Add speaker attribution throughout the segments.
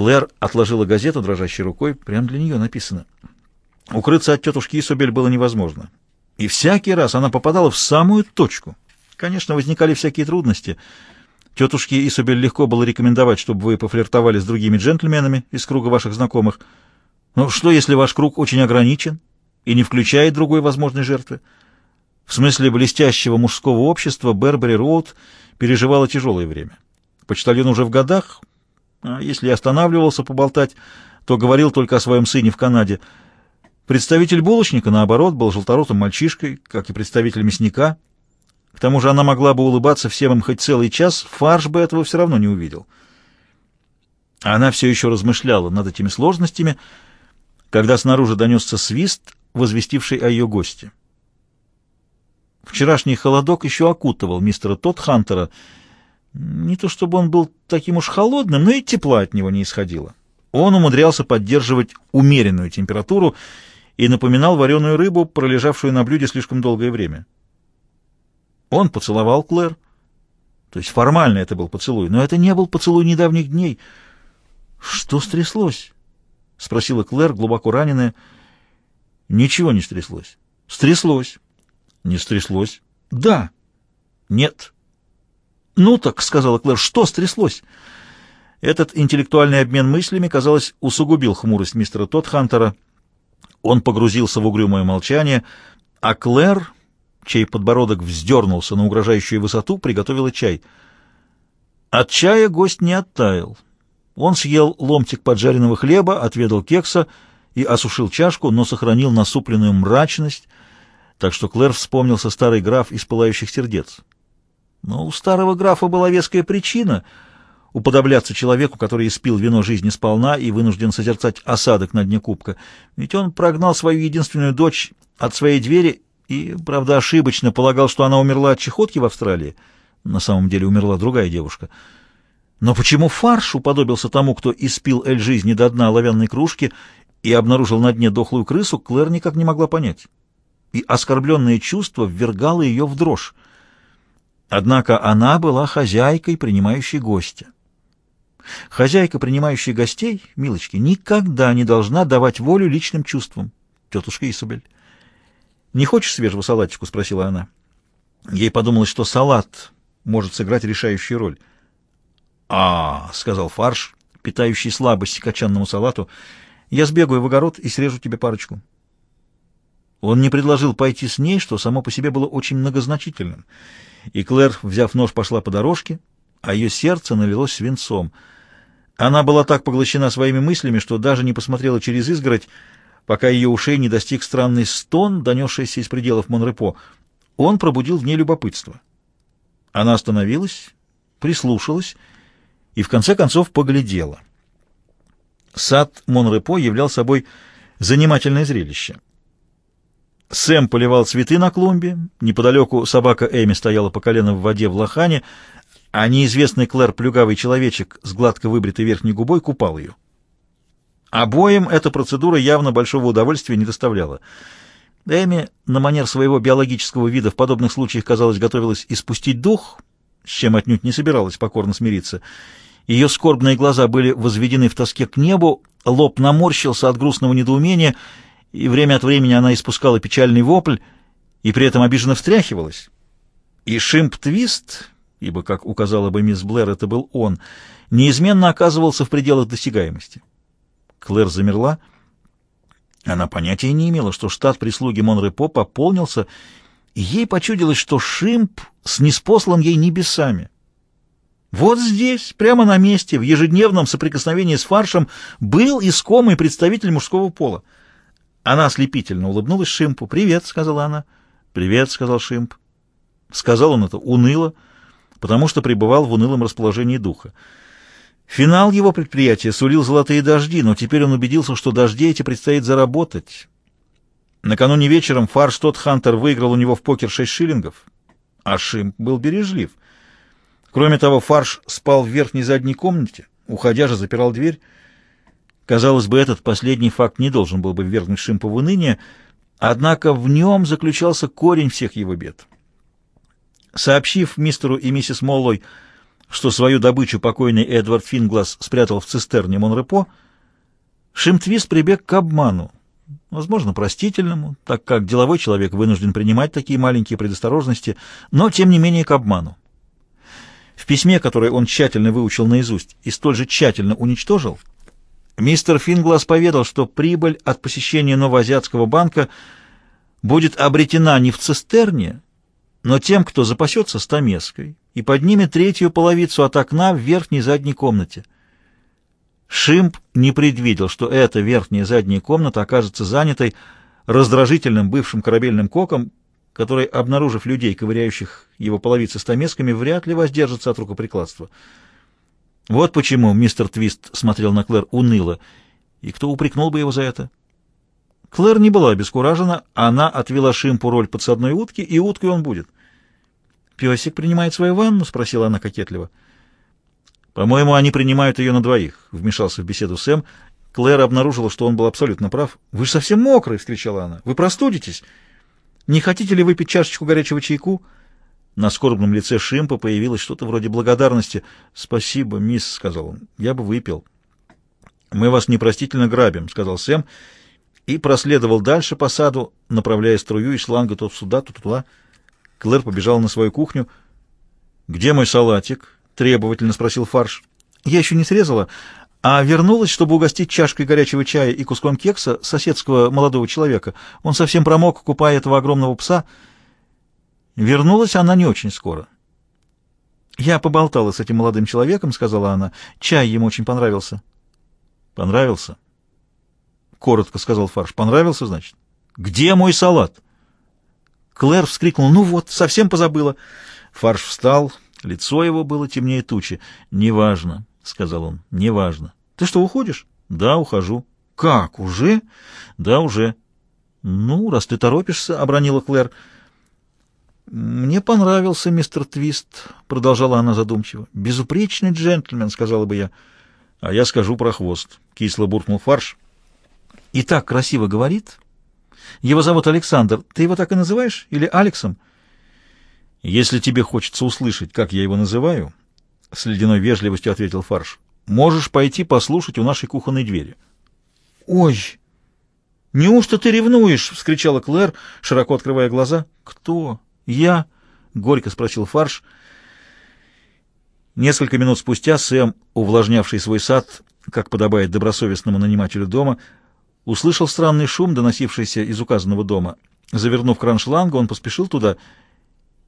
Speaker 1: Клэр отложила газету дрожащей рукой. Прямо для нее написано. Укрыться от тетушки Исобель было невозможно. И всякий раз она попадала в самую точку. Конечно, возникали всякие трудности. Тетушке Исобель легко было рекомендовать, чтобы вы пофлиртовали с другими джентльменами из круга ваших знакомых. Но что, если ваш круг очень ограничен и не включает другой возможной жертвы? В смысле блестящего мужского общества Бербери Роуд переживала тяжелое время. Почтальон уже в годах, а если и останавливался поболтать, то говорил только о своем сыне в Канаде. Представитель булочника, наоборот, был желторотым мальчишкой, как и представитель мясника. К тому же она могла бы улыбаться всем им хоть целый час, фарш бы этого все равно не увидел. Она все еще размышляла над этими сложностями, когда снаружи донесся свист, возвестивший о ее госте. Вчерашний холодок еще окутывал мистера Тодхантера. Не то чтобы он был таким уж холодным, но и тепла от него не исходило. Он умудрялся поддерживать умеренную температуру и напоминал вареную рыбу, пролежавшую на блюде слишком долгое время. Он поцеловал Клэр. То есть формально это был поцелуй, но это не был поцелуй недавних дней. «Что стряслось?» — спросила Клэр, глубоко раненая. «Ничего не стряслось». «Стряслось». Не стряслось. Да. Нет. Ну так, сказала Клэр, что стряслось? Этот интеллектуальный обмен мыслями, казалось, усугубил хмурость мистера Тодхантера. Он погрузился в угрюмое молчание, а Клэр, чей подбородок вздернулся на угрожающую высоту, приготовила чай. От чая гость не оттаял. Он съел ломтик поджаренного хлеба, отведал кекса и осушил чашку, но сохранил насупленную мрачность, так что Клэр вспомнился старый граф из «Пылающих сердец». Но у старого графа была веская причина уподобляться человеку, который испил вино жизни сполна и вынужден созерцать осадок на дне кубка. Ведь он прогнал свою единственную дочь от своей двери и, правда, ошибочно полагал, что она умерла от чехотки в Австралии. На самом деле умерла другая девушка. Но почему фарш уподобился тому, кто испил эль жизни до дна оловянной кружки и обнаружил на дне дохлую крысу, Клэр никак не могла понять и оскорбленное чувство ввергало ее в дрожь. Однако она была хозяйкой, принимающей гостя. Хозяйка, принимающая гостей, милочки, никогда не должна давать волю личным чувствам. Тетушка Исабель. «Не хочешь свежего салатику?» — спросила она. Ей подумалось, что салат может сыграть решающую роль. «А, — сказал фарш, питающий слабость к качанному салату, — я сбегаю в огород и срежу тебе парочку». Он не предложил пойти с ней, что само по себе было очень многозначительным. И Клэр, взяв нож, пошла по дорожке, а ее сердце налилось свинцом. Она была так поглощена своими мыслями, что даже не посмотрела через изгородь, пока ее ушей не достиг странный стон, донесшийся из пределов Монрепо. Он пробудил в ней любопытство. Она остановилась, прислушалась и в конце концов поглядела. Сад Монрепо являл собой занимательное зрелище — Сэм поливал цветы на клумбе, неподалеку собака Эми стояла по колено в воде в лохане, а неизвестный Клэр плюгавый человечек с гладко выбритой верхней губой купал ее. Обоим эта процедура явно большого удовольствия не доставляла. Эми на манер своего биологического вида в подобных случаях, казалось, готовилась испустить дух, с чем отнюдь не собиралась покорно смириться. Ее скорбные глаза были возведены в тоске к небу, лоб наморщился от грустного недоумения — и время от времени она испускала печальный вопль и при этом обиженно встряхивалась. И Шимп-Твист, ибо, как указала бы мисс Блэр, это был он, неизменно оказывался в пределах досягаемости. Клэр замерла. Она понятия не имела, что штат прислуги Монрепо пополнился, и ей почудилось, что Шимп снеспослан ей небесами. Вот здесь, прямо на месте, в ежедневном соприкосновении с фаршем, был искомый представитель мужского пола. Она ослепительно улыбнулась Шимпу. «Привет», — сказала она. «Привет», — сказал Шимп. Сказал он это уныло, потому что пребывал в унылом расположении духа. Финал его предприятия сулил золотые дожди, но теперь он убедился, что дожди эти предстоит заработать. Накануне вечером Фарш тот Хантер выиграл у него в покер шесть шиллингов, а Шимп был бережлив. Кроме того, Фарш спал в верхней задней комнате, уходя же запирал дверь. Казалось бы, этот последний факт не должен был бы ввергнуть Шимпа в уныние, однако в нем заключался корень всех его бед. Сообщив мистеру и миссис Моллой, что свою добычу покойный Эдвард Финглас спрятал в цистерне Монрепо, Шимтвист прибег к обману, возможно, простительному, так как деловой человек вынужден принимать такие маленькие предосторожности, но, тем не менее, к обману. В письме, которое он тщательно выучил наизусть и столь же тщательно уничтожил, мистер Финглас поведал, что прибыль от посещения Новоазиатского банка будет обретена не в цистерне, но тем, кто запасется стамеской и поднимет третью половицу от окна в верхней задней комнате. Шимп не предвидел, что эта верхняя задняя комната окажется занятой раздражительным бывшим корабельным коком, который, обнаружив людей, ковыряющих его половицы стамесками, вряд ли воздержится от рукоприкладства. Вот почему мистер Твист смотрел на Клэр уныло, и кто упрекнул бы его за это? Клэр не была обескуражена, она отвела Шимпу роль подсадной утки, и уткой он будет. «Песик принимает свою ванну?» — спросила она кокетливо. «По-моему, они принимают ее на двоих», — вмешался в беседу Сэм. Клэр обнаружила, что он был абсолютно прав. «Вы же совсем мокрый!» — вскричала она. «Вы простудитесь? Не хотите ли выпить чашечку горячего чайку?» На скорбном лице Шимпа появилось что-то вроде благодарности. «Спасибо, мисс», — сказал он. «Я бы выпил». «Мы вас непростительно грабим», — сказал Сэм, — и проследовал дальше по саду, направляя струю из шланга то сюда, то туда. Клэр побежал на свою кухню. «Где мой салатик?» — требовательно спросил Фарш. «Я еще не срезала, а вернулась, чтобы угостить чашкой горячего чая и куском кекса соседского молодого человека. Он совсем промок, купая этого огромного пса. Вернулась она не очень скоро». «Я поболтала с этим молодым человеком», — сказала она. «Чай ему очень понравился». «Понравился?» коротко сказал Фарш. Понравился, значит? Где мой салат? Клэр вскрикнул. Ну вот, совсем позабыла. Фарш встал. Лицо его было темнее тучи. «Неважно», — сказал он, — «неважно». «Ты что, уходишь?» «Да, ухожу». «Как, уже?» «Да, уже». «Ну, раз ты торопишься», — обронила Клэр. «Мне понравился мистер Твист», — продолжала она задумчиво. «Безупречный джентльмен», — сказала бы я. «А я скажу про хвост», — кисло буркнул фарш и так красиво говорит. Его зовут Александр. Ты его так и называешь? Или Алексом? Если тебе хочется услышать, как я его называю, с ледяной вежливостью ответил Фарш, можешь пойти послушать у нашей кухонной двери. Ой! Неужто ты ревнуешь? вскричала Клэр, широко открывая глаза. Кто? Я? горько спросил Фарш. Несколько минут спустя Сэм, увлажнявший свой сад, как подобает добросовестному нанимателю дома, услышал странный шум, доносившийся из указанного дома. Завернув кран шланга, он поспешил туда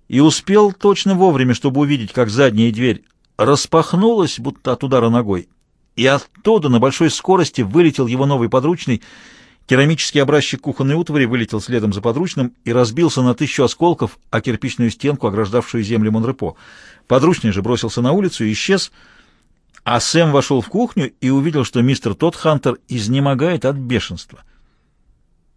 Speaker 1: и успел точно вовремя, чтобы увидеть, как задняя дверь распахнулась, будто от удара ногой, и оттуда на большой скорости вылетел его новый подручный. Керамический образчик кухонной утвари вылетел следом за подручным и разбился на тысячу осколков о кирпичную стенку, ограждавшую землю Монрепо. Подручный же бросился на улицу и исчез, а Сэм вошел в кухню и увидел, что мистер Тодд Хантер изнемогает от бешенства —